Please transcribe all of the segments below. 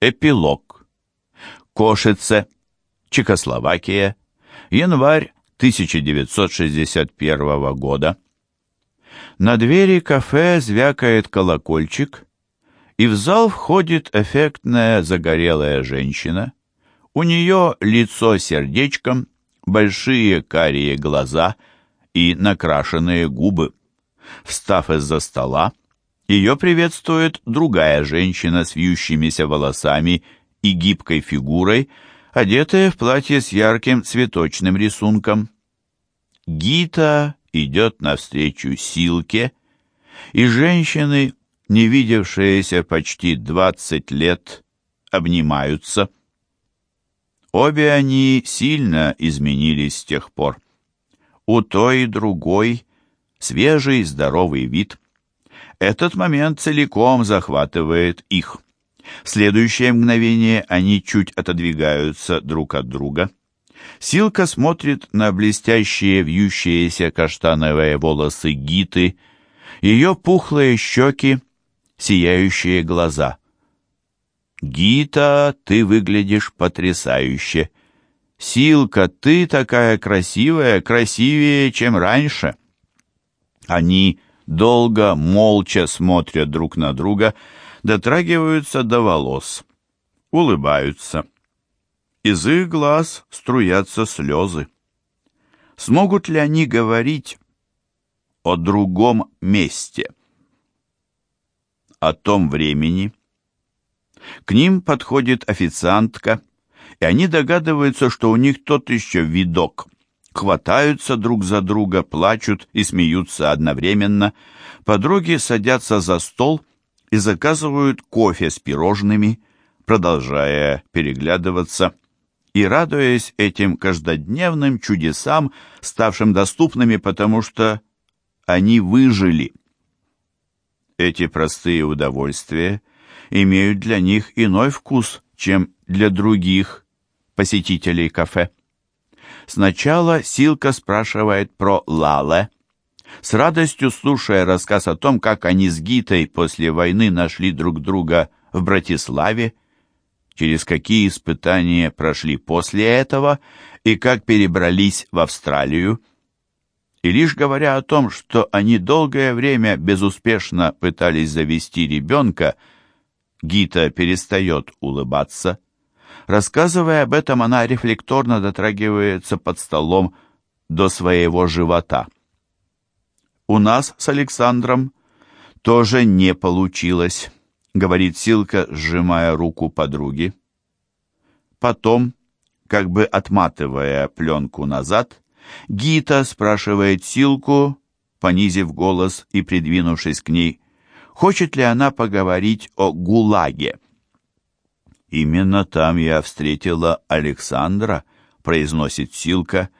Эпилог. Кошице, Чехословакия, январь 1961 года. На двери кафе звякает колокольчик, и в зал входит эффектная загорелая женщина. У нее лицо сердечком, большие карие глаза и накрашенные губы. Встав из-за стола, ее приветствует другая женщина с вьющимися волосами и гибкой фигурой, одетая в платье с ярким цветочным рисунком. Гита идет навстречу Силке, и женщины, не видевшиеся почти двадцать лет, обнимаются. Обе они сильно изменились с тех пор. У той и другой свежий здоровый вид – этот момент целиком захватывает их. В следующее мгновение они чуть отодвигаются друг от друга. Силка смотрит на блестящие вьющиеся каштановые волосы Гиты, ее пухлые щеки, сияющие глаза. «Гита, ты выглядишь потрясающе! Силка, ты такая красивая, красивее, чем раньше!» Они долго, молча смотрят друг на друга, дотрагиваются до волос, улыбаются. Из их глаз струятся слезы. Смогут ли они говорить о другом месте? О том времени? К ним подходит официантка, и они догадываются, что у них тот еще видок – хватаются друг за друга, плачут и смеются одновременно. Подруги садятся за стол и заказывают кофе с пирожными, продолжая переглядываться и радуясь этим каждодневным чудесам, ставшим доступными, потому что они выжили. Эти простые удовольствия имеют для них иной вкус, чем для других посетителей кафе. Сначала Силка спрашивает про Лале. С радостью слушая рассказ о том, как они с Гитой после войны нашли друг друга в Братиславе, через какие испытания прошли после этого и как перебрались в Австралию. И лишь говоря о том, что они долгое время безуспешно пытались завести ребенка, Гита перестает улыбаться. Рассказывая об этом, она рефлекторно дотрагивается под столом до своего живота. «У нас с Александром тоже не получилось», — говорит Силка, сжимая руку подруги. Потом, как бы отматывая пленку назад, Гита спрашивает Силку, понизив голос и придвинувшись к ней, хочет ли она поговорить о ГУЛАГе. «Именно там я встретила Александра», — произносит Силка,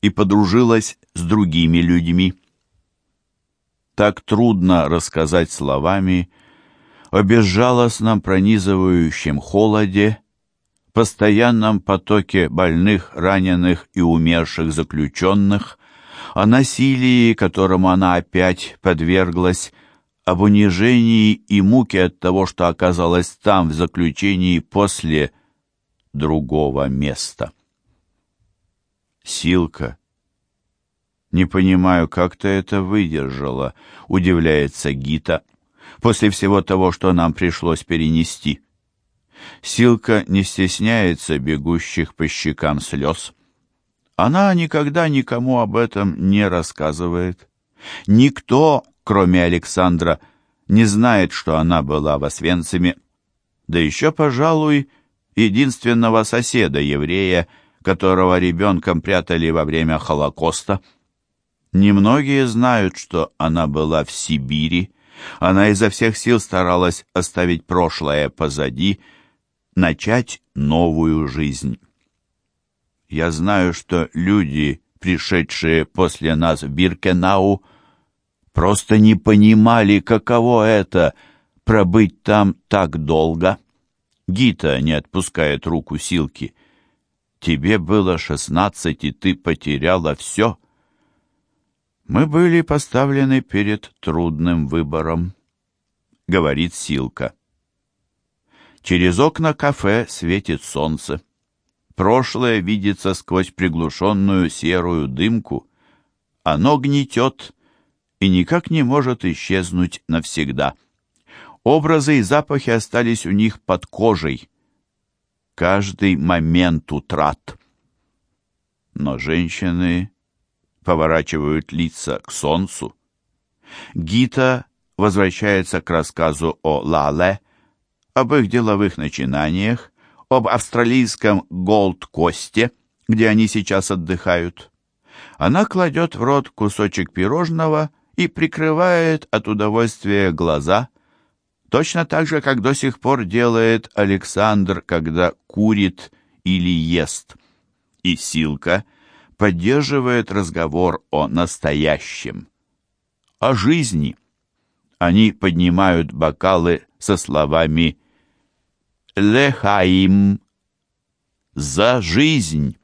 «и подружилась с другими людьми». Так трудно рассказать словами о безжалостном пронизывающем холоде, постоянном потоке больных, раненых и умерших заключенных, о насилии, которому она опять подверглась, об унижении и муке от того, что оказалась там в заключении после другого места. Силка. Не понимаю, как ты это выдержала, удивляется Гита, после всего того, что нам пришлось перенести. Силка не стесняется бегущих по щекам слез. Она никогда никому об этом не рассказывает. Никто кроме Александра, не знает, что она была в Освенциме, да еще, пожалуй, единственного соседа-еврея, которого ребенком прятали во время Холокоста. Немногие знают, что она была в Сибири. Она изо всех сил старалась оставить прошлое позади, начать новую жизнь. Я знаю, что люди, пришедшие после нас в Биркенау, просто не понимали, каково это — пробыть там так долго. Гита не отпускает руку Силки. «Тебе было шестнадцать, и ты потеряла все». «Мы были поставлены перед трудным выбором», — говорит Силка. Через окна кафе светит солнце. Прошлое видится сквозь приглушенную серую дымку. Оно гнетет и никак не может исчезнуть навсегда. Образы и запахи остались у них под кожей. Каждый момент утрат. Но женщины поворачивают лица к солнцу. Гита возвращается к рассказу о Лале, об их деловых начинаниях, об австралийском Голд-Косте, где они сейчас отдыхают. Она кладет в рот кусочек пирожного и прикрывает от удовольствия глаза, точно так же, как до сих пор делает Александр, когда курит или ест. И Силка поддерживает разговор о настоящем, о жизни. Они поднимают бокалы со словами «Лехаим» «За жизнь».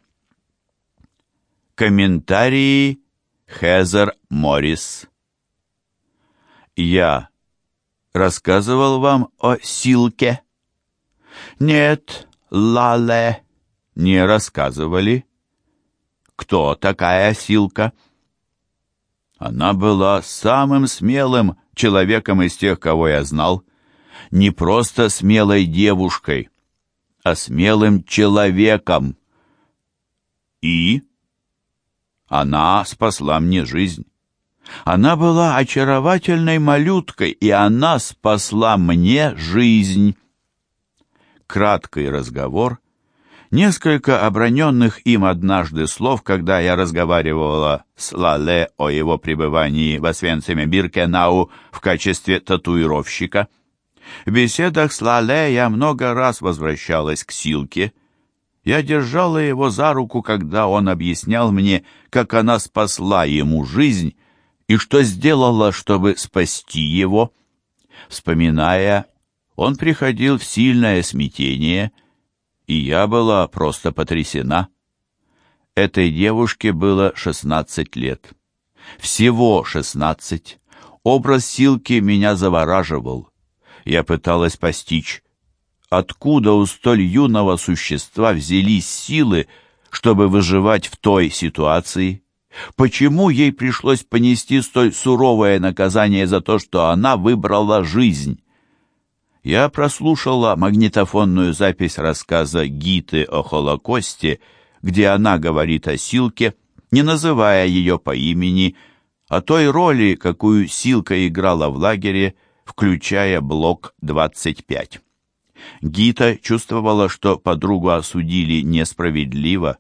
Комментарии Хезер Моррис я рассказывал вам о Силке? Нет, Лале, не рассказывали. Кто такая Силка? Она была самым смелым человеком из тех, кого я знал. Не просто смелой девушкой, а смелым человеком. И она спасла мне жизнь. Она была очаровательной малюткой, и она спасла мне жизнь. Краткий разговор, несколько оброненных им однажды слов, когда я разговаривала с Лале о его пребывании в Освенциме Биркенау в качестве татуировщика. В беседах с Лале я много раз возвращалась к Силке. Я держала его за руку, когда он объяснял мне, как она спасла ему жизнь, и что сделала, чтобы спасти его. Вспоминая, он приходил в сильное смятение, и я была просто потрясена. Этой девушке было шестнадцать лет. Всего шестнадцать. Образ Силки меня завораживал. Я пыталась постичь, откуда у столь юного существа взялись силы, чтобы выживать в той ситуации. Почему ей пришлось понести столь суровое наказание за то, что она выбрала жизнь? Я прослушала магнитофонную запись рассказа Гиты о Холокосте, где она говорит о Силке, не называя ее по имени, о той роли, какую Силка играла в лагере, включая блок 25. Гита чувствовала, что подругу осудили несправедливо,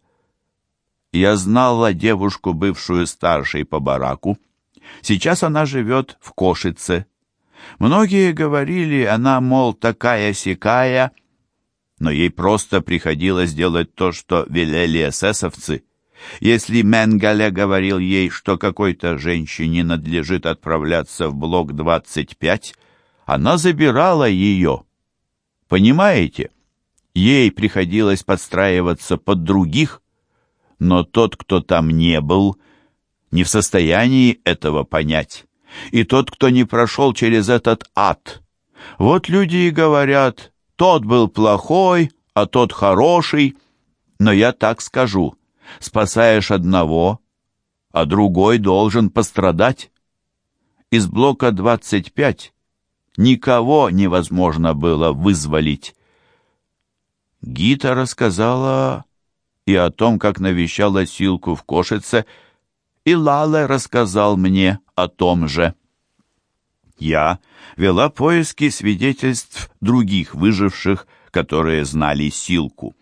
я знала девушку, бывшую старшей по бараку. Сейчас она живет в Кошице. Многие говорили, она, мол, такая-сякая, но ей просто приходилось делать то, что велели эсэсовцы. Если Менгале говорил ей, что какой-то женщине надлежит отправляться в блок 25, она забирала ее. Понимаете? Ей приходилось подстраиваться под других, но тот, кто там не был, не в состоянии этого понять. И тот, кто не прошел через этот ад. Вот люди и говорят, тот был плохой, а тот хороший. Но я так скажу, спасаешь одного, а другой должен пострадать. Из блока 25 никого невозможно было вызволить. Гита рассказала и о том, как навещала Силку в Кошице, и Лале рассказал мне о том же. Я вела поиски свидетельств других выживших, которые знали Силку.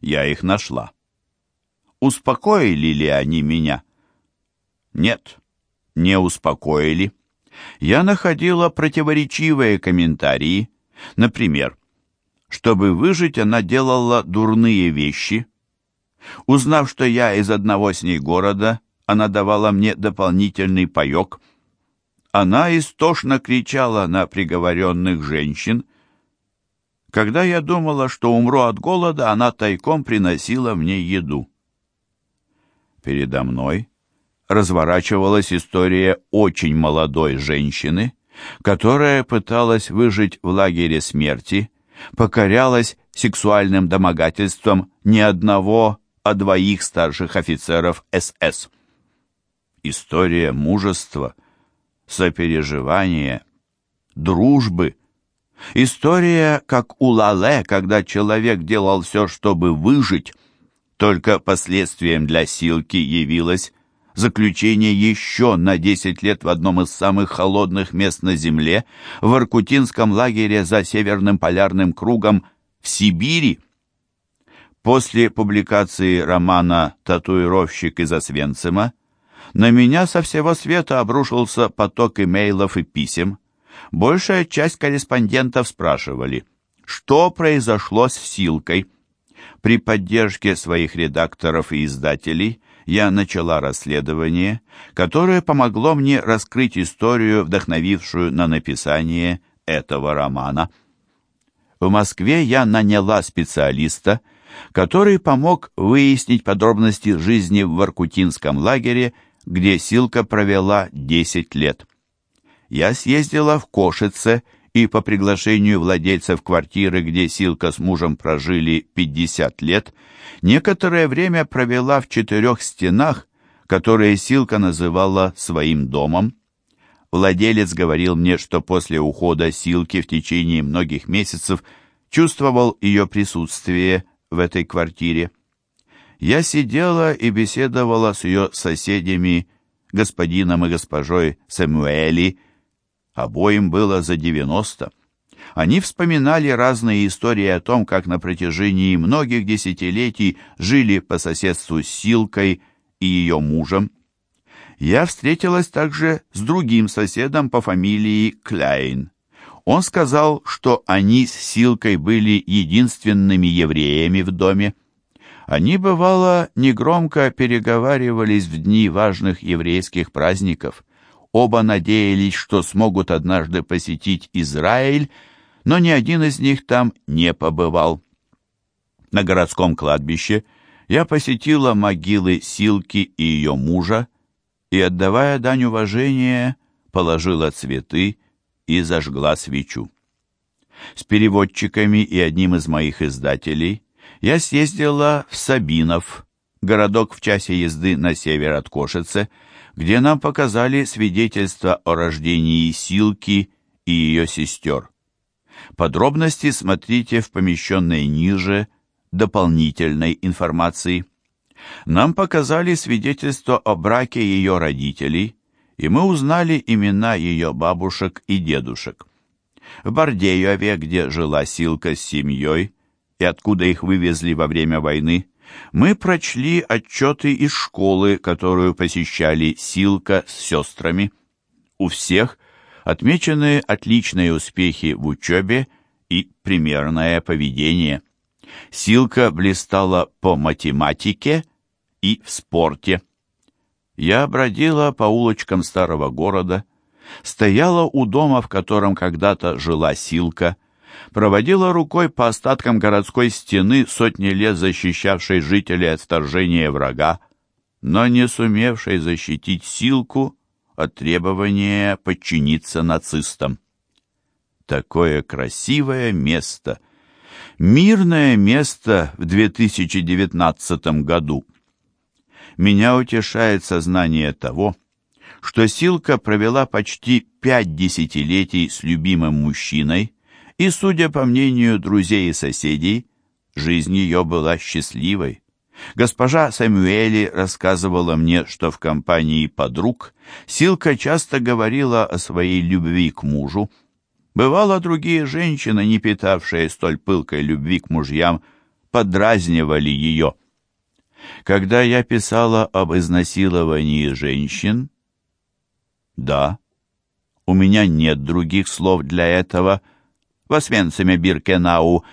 Я их нашла. Успокоили ли они меня? Нет, не успокоили. Я находила противоречивые комментарии. Например, чтобы выжить, она делала дурные вещи, Узнав, что я из одного с ней города, она давала мне дополнительный паек. Она истошно кричала на приговоренных женщин. Когда я думала, что умру от голода, она тайком приносила мне еду. Передо мной разворачивалась история очень молодой женщины, которая пыталась выжить в лагере смерти, покорялась сексуальным домогательством не одного, а двоих старших офицеров СС. История мужества, сопереживания, дружбы. История, как у Лале, когда человек делал все, чтобы выжить, только последствием для Силки явилось заключение еще на 10 лет в одном из самых холодных мест на Земле, в Иркутинском лагере за Северным полярным кругом в Сибири. После публикации романа «Татуировщик из Освенцима» на меня со всего света обрушился поток имейлов и писем. Большая часть корреспондентов спрашивали, что произошло с Силкой. При поддержке своих редакторов и издателей я начала расследование, которое помогло мне раскрыть историю, вдохновившую на написание этого романа. В Москве я наняла специалиста, который помог выяснить подробности жизни в Воркутинском лагере, где Силка провела 10 лет. Я съездила в Кошице и по приглашению владельцев квартиры, где Силка с мужем прожили 50 лет, некоторое время провела в четырех стенах, которые Силка называла своим домом. Владелец говорил мне, что после ухода Силки в течение многих месяцев чувствовал ее присутствие в этой квартире. Я сидела и беседовала с ее соседями, господином и госпожой Сэмуэли, Обоим было за 90. Они вспоминали разные истории о том, как на протяжении многих десятилетий жили по соседству с Силкой и ее мужем. Я встретилась также с другим соседом по фамилии Кляйн. Он сказал, что они с Силкой были единственными евреями в доме. Они, бывало, негромко переговаривались в дни важных еврейских праздников – Оба надеялись, что смогут однажды посетить Израиль, но ни один из них там не побывал. На городском кладбище я посетила могилы Силки и ее мужа и, отдавая дань уважения, положила цветы и зажгла свечу. С переводчиками и одним из моих издателей я съездила в Сабинов, городок в часе езды на север от Кошице, где нам показали свидетельство о рождении Силки и ее сестер. Подробности смотрите в помещенной ниже дополнительной информации. Нам показали свидетельство о браке ее родителей, и мы узнали имена ее бабушек и дедушек. В Бардееве, где жила Силка с семьей, и откуда их вывезли во время войны, мы прочли отчеты из школы, которую посещали Силка с сестрами. У всех отмечены отличные успехи в учебе и примерное поведение. Силка блистала по математике и в спорте. Я бродила по улочкам старого города, стояла у дома, в котором когда-то жила Силка, проводила рукой по остаткам городской стены, сотни лет защищавшей жителей от вторжения врага, но не сумевшей защитить Силку от требования подчиниться нацистам. Такое красивое место, мирное место в 2019 году. Меня утешает сознание того, что Силка провела почти пять десятилетий с любимым мужчиной, и, судя по мнению друзей и соседей, жизнь ее была счастливой. Госпожа Самуэли рассказывала мне, что в компании подруг Силка часто говорила о своей любви к мужу. Бывало, другие женщины, не питавшие столь пылкой любви к мужьям, подразнивали ее. Когда я писала об изнасиловании женщин, да, у меня нет других слов для этого – в Освенциме-Биркенау,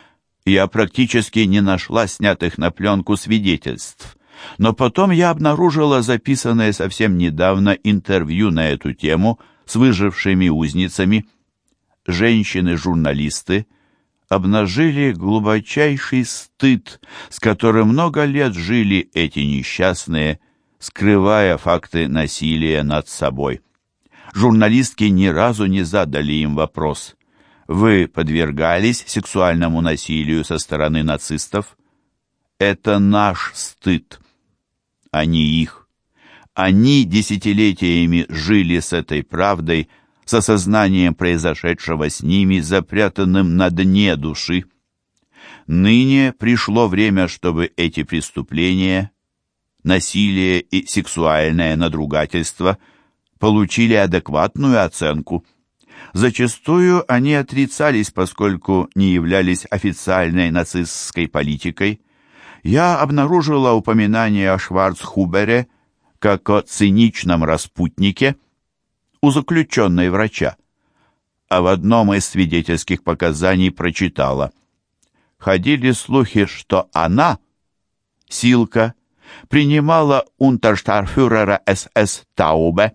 я практически не нашла снятых на пленку свидетельств. Но потом я обнаружила записанное совсем недавно интервью на эту тему с выжившими узницами. Женщины-журналисты обнажили глубочайший стыд, с которым много лет жили эти несчастные, скрывая факты насилия над собой. Журналистки ни разу не задали им вопрос – Вы подвергались сексуальному насилию со стороны нацистов? Это наш стыд, а не их. Они десятилетиями жили с этой правдой, с осознанием произошедшего с ними, запрятанным на дне души. Ныне пришло время, чтобы эти преступления, насилие и сексуальное надругательство получили адекватную оценку. Зачастую они отрицались, поскольку не являлись официальной нацистской политикой. Я обнаружила упоминание о Шварцхубере как о циничном распутнике у заключенной врача, а в одном из свидетельских показаний прочитала. Ходили слухи, что она, Силка, принимала унтерштарфюрера СС Таубе,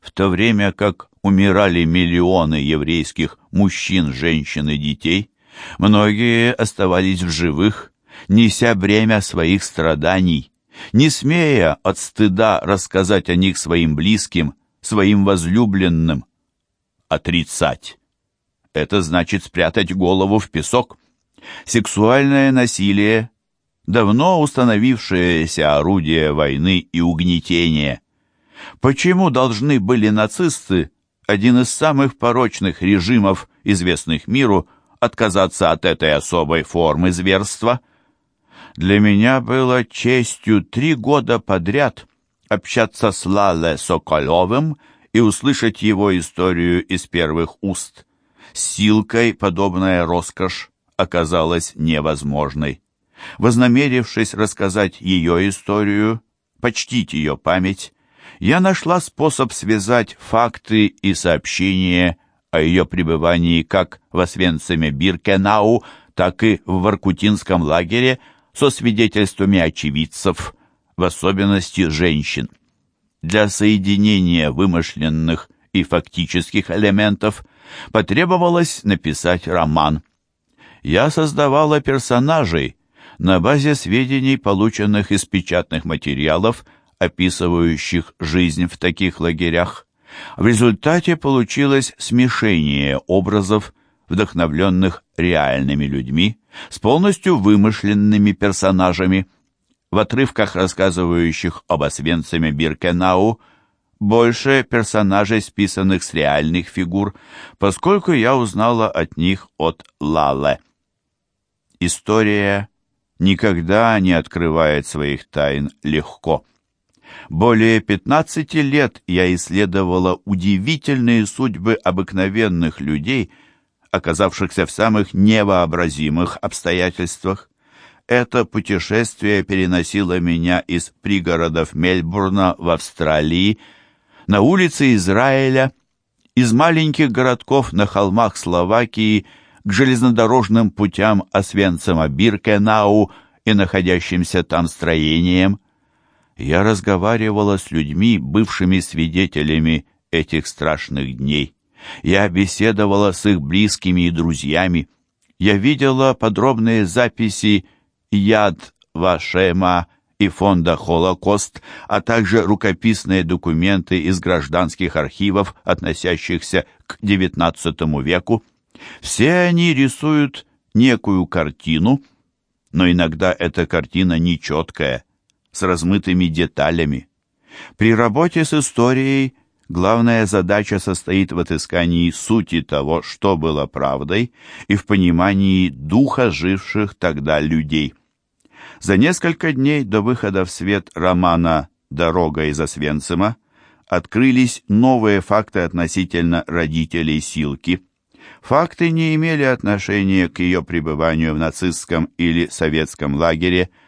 в то время как умирали миллионы еврейских мужчин, женщин и детей, многие оставались в живых, неся бремя своих страданий, не смея от стыда рассказать о них своим близким, своим возлюбленным. Отрицать. Это значит спрятать голову в песок. Сексуальное насилие – давно установившееся орудие войны и угнетения. Почему должны были нацисты один из самых порочных режимов, известных миру, отказаться от этой особой формы зверства. Для меня было честью три года подряд общаться с Лале Соколовым и услышать его историю из первых уст. С Силкой подобная роскошь оказалась невозможной. Вознамерившись рассказать ее историю, почтить ее память, я нашла способ связать факты и сообщения о ее пребывании как в Освенциме-Биркенау, так и в Воркутинском лагере со свидетельствами очевидцев, в особенности женщин. Для соединения вымышленных и фактических элементов потребовалось написать роман. Я создавала персонажей на базе сведений, полученных из печатных материалов, описывающих жизнь в таких лагерях. В результате получилось смешение образов, вдохновленных реальными людьми, с полностью вымышленными персонажами. В отрывках, рассказывающих об Освенциме Биркенау, больше персонажей, списанных с реальных фигур, поскольку я узнала от них от Лале. История никогда не открывает своих тайн легко. Более 15 лет я исследовала удивительные судьбы обыкновенных людей, оказавшихся в самых невообразимых обстоятельствах. Это путешествие переносило меня из пригородов Мельбурна в Австралии, на улицы Израиля, из маленьких городков на холмах Словакии к железнодорожным путям Освенцима-Биркенау и находящимся там строениям. Я разговаривала с людьми, бывшими свидетелями этих страшных дней. Я беседовала с их близкими и друзьями. Я видела подробные записи Яд Вашема и фонда «Холокост», а также рукописные документы из гражданских архивов, относящихся к XIX веку. Все они рисуют некую картину, но иногда эта картина нечеткая, с размытыми деталями. При работе с историей главная задача состоит в отыскании сути того, что было правдой, и в понимании духа живших тогда людей. За несколько дней до выхода в свет романа «Дорога из Освенцима» открылись новые факты относительно родителей Силки. Факты не имели отношения к ее пребыванию в нацистском или советском лагере –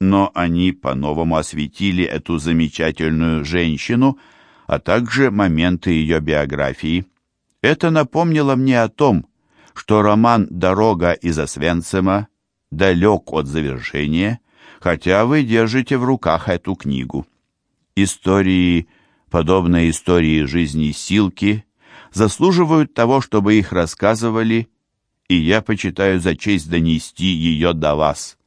но они по-новому осветили эту замечательную женщину, а также моменты ее биографии. Это напомнило мне о том, что роман «Дорога из Освенцима» далек от завершения, хотя вы держите в руках эту книгу. Истории, подобные истории жизни Силки, заслуживают того, чтобы их рассказывали, и я почитаю за честь донести ее до вас.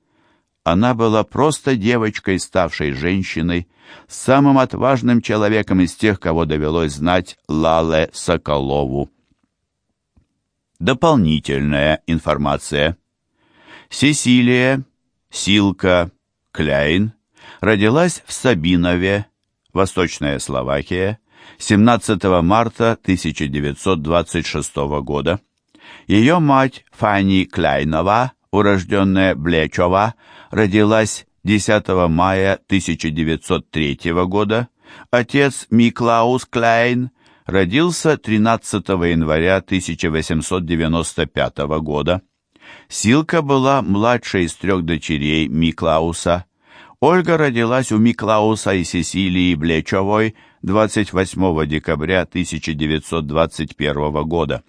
Она была просто девочкой, ставшей женщиной, самым отважным человеком из тех, кого довелось знать Лале Соколову. Дополнительная информация. Сесилия Силка Кляйн родилась в Сабинове, Восточная Словакия, 17 марта 1926 года. Ее мать Фанни Кляйнова, урожденная Блечова, родилась 10 мая 1903 года. Отец Миклаус Кляйн родился 13 января 1895 года. Силка была младшей из трех дочерей Миклауса. Ольга родилась у Миклауса и Сесилии Блечевой 28 декабря 1921 года.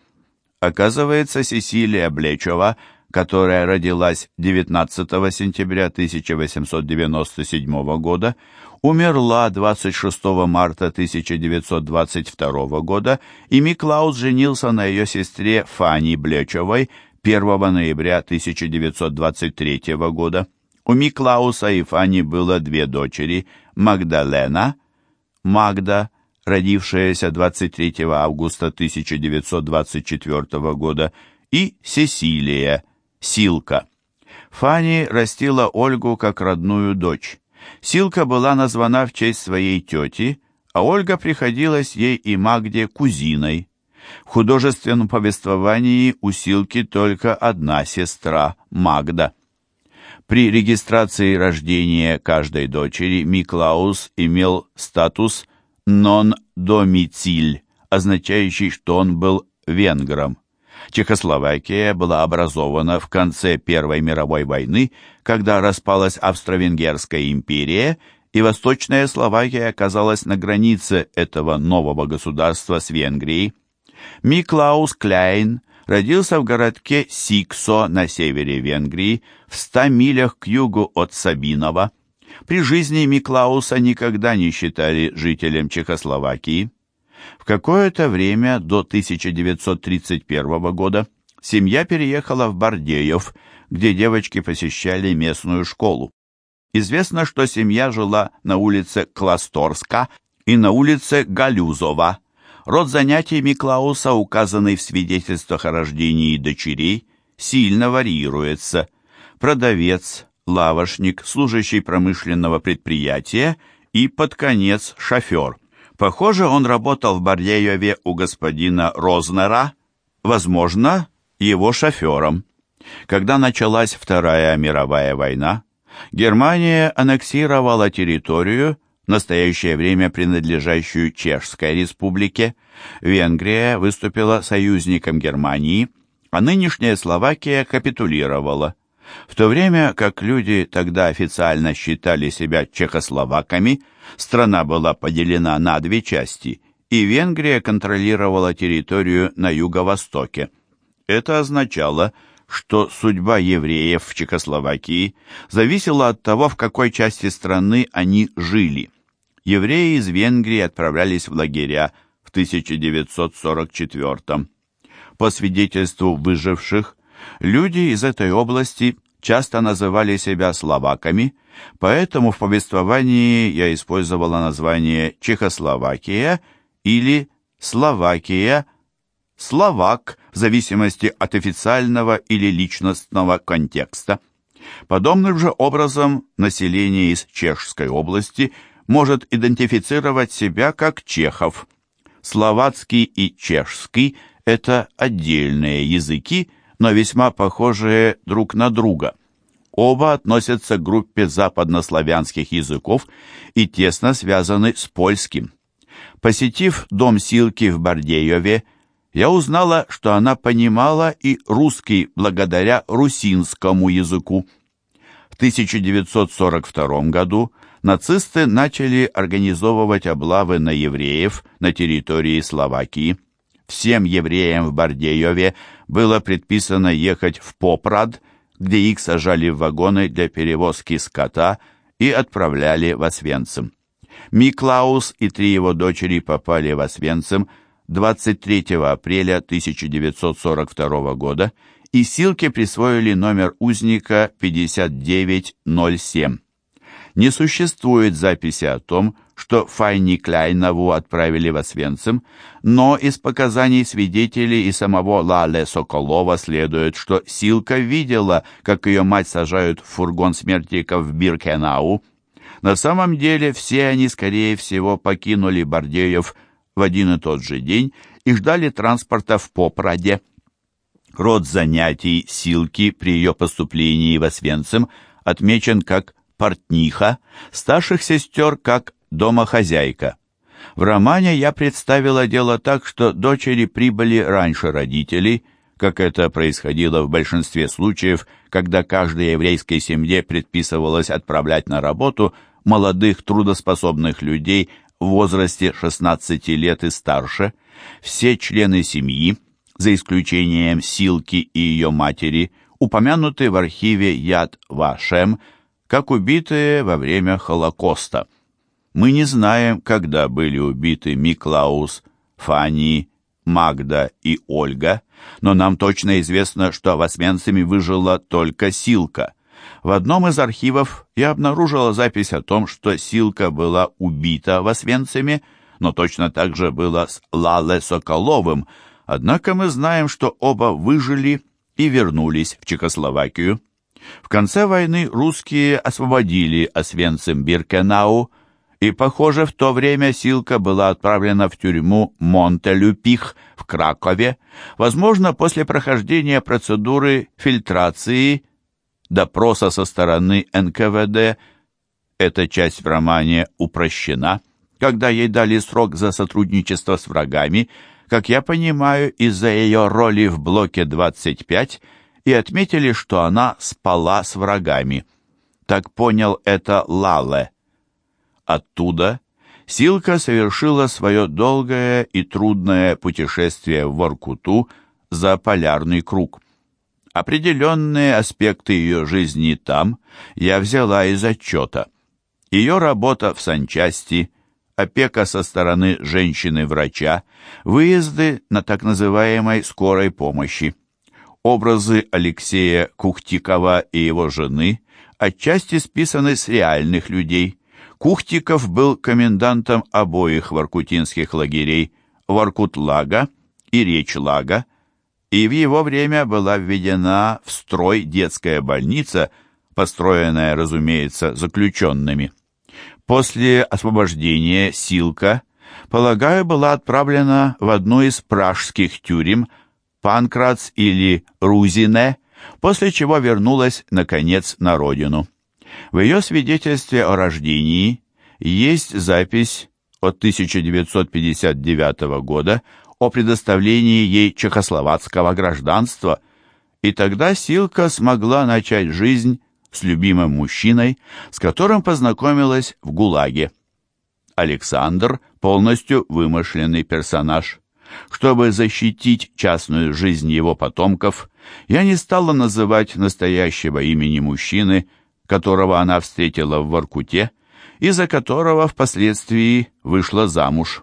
Оказывается, Сесилия Блечева, которая родилась 19 сентября 1897 года, умерла 26 марта 1922 года, и Миклаус женился на ее сестре Фани Блечевой 1 ноября 1923 года. У Миклауса и Фани было две дочери, Магдалена, Магда, родившаяся 23 августа 1924 года, и Сесилия, Силка. Фани растила Ольгу как родную дочь. Силка была названа в честь своей тети, а Ольга приходилась ей и Магде кузиной. В художественном повествовании у Силки только одна сестра, Магда. При регистрации рождения каждой дочери Миклаус имел статус «нон-домициль», означающий, что он был венгром. Чехословакия была образована в конце Первой мировой войны, когда распалась Австро-Венгерская империя, и Восточная Словакия оказалась на границе этого нового государства с Венгрией. Миклаус Кляйн родился в городке Сиксо на севере Венгрии, в ста милях к югу от Сабинова. При жизни Миклауса никогда не считали жителем Чехословакии. В какое-то время, до 1931 года, семья переехала в Бардеев, где девочки посещали местную школу. Известно, что семья жила на улице Класторска и на улице Галюзова. Род занятий Миклауса, указанный в свидетельствах о рождении дочерей, сильно варьируется. Продавец, лавошник, служащий промышленного предприятия и, под конец, шофер. Похоже, он работал в Бардееве у господина Рознера, возможно, его шофером. Когда началась Вторая мировая война, Германия аннексировала территорию, в настоящее время принадлежащую Чешской республике, Венгрия выступила союзником Германии, а нынешняя Словакия капитулировала. В то время как люди тогда официально считали себя чехословаками, страна была поделена на две части, и Венгрия контролировала территорию на юго-востоке. Это означало, что судьба евреев в Чехословакии зависела от того, в какой части страны они жили евреи из Венгрии отправлялись в лагеря в 1944 По свидетельству выживших, люди из этой области часто называли себя словаками, поэтому в повествовании я использовала название Чехословакия или Словакия, Словак, в зависимости от официального или личностного контекста. Подобным же образом население из Чешской области – может идентифицировать себя как чехов. Словацкий и чешский – это отдельные языки, но весьма похожие друг на друга. Оба относятся к группе западнославянских языков и тесно связаны с польским. Посетив дом Силки в Бардееве, я узнала, что она понимала и русский благодаря русинскому языку. В 1942 году нацисты начали организовывать облавы на евреев на территории Словакии. Всем евреям в Бардееве было предписано ехать в Попрад, где их сажали в вагоны для перевозки скота и отправляли в Освенцим. Миклаус и три его дочери попали в Освенцим 23 апреля 1942 года и Силке присвоили номер узника 5907 не существует записи о том, что Файни Кляйнову отправили в Освенцим, но из показаний свидетелей и самого Лале Соколова следует, что Силка видела, как ее мать сажают в фургон смертников в Биркенау. На самом деле все они, скорее всего, покинули Бардеев в один и тот же день и ждали транспорта в Попраде. Род занятий Силки при ее поступлении в Освенцим отмечен как портниха, старших сестер как домохозяйка. В романе я представила дело так, что дочери прибыли раньше родителей, как это происходило в большинстве случаев, когда каждой еврейской семье предписывалось отправлять на работу молодых трудоспособных людей в возрасте 16 лет и старше. Все члены семьи, за исключением Силки и ее матери, упомянуты в архиве Яд Вашем как убитые во время Холокоста. Мы не знаем, когда были убиты Миклаус, Фанни, Магда и Ольга, но нам точно известно, что в Освенциме выжила только Силка. В одном из архивов я обнаружила запись о том, что Силка была убита в Освенциме, но точно так же было с Лале Соколовым, однако мы знаем, что оба выжили и вернулись в Чехословакию. В конце войны русские освободили Освенцим-Биркенау, и, похоже, в то время Силка была отправлена в тюрьму Монтелюпих в Кракове, возможно, после прохождения процедуры фильтрации, допроса со стороны НКВД. Эта часть в романе упрощена, когда ей дали срок за сотрудничество с врагами, как я понимаю, из-за ее роли в блоке 25, и отметили, что она спала с врагами. Так понял это Лале. Оттуда Силка совершила свое долгое и трудное путешествие в Воркуту за полярный круг. Определенные аспекты ее жизни там я взяла из отчета. Ее работа в санчасти, опека со стороны женщины-врача, выезды на так называемой скорой помощи. Образы Алексея Кухтикова и его жены отчасти списаны с реальных людей – Кухтиков был комендантом обоих воркутинских лагерей Воркутлага и Речлага, и в его время была введена в строй детская больница, построенная, разумеется, заключенными. После освобождения Силка, полагаю, была отправлена в одну из пражских тюрем Панкрац или Рузине, после чего вернулась, наконец, на родину. В ее свидетельстве о рождении есть запись от 1959 года о предоставлении ей чехословацкого гражданства, и тогда Силка смогла начать жизнь с любимым мужчиной, с которым познакомилась в ГУЛАГе. Александр – полностью вымышленный персонаж. Чтобы защитить частную жизнь его потомков, я не стала называть настоящего имени мужчины – которого она встретила в Воркуте и за которого впоследствии вышла замуж.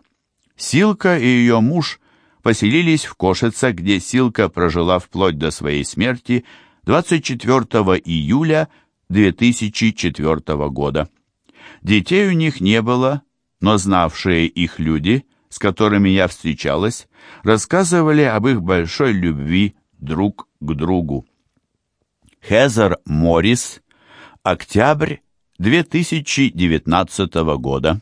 Силка и ее муж поселились в Кошице, где Силка прожила вплоть до своей смерти 24 июля 2004 года. Детей у них не было, но знавшие их люди, с которыми я встречалась, рассказывали об их большой любви друг к другу. Хезер Моррис Октябрь 2019 года.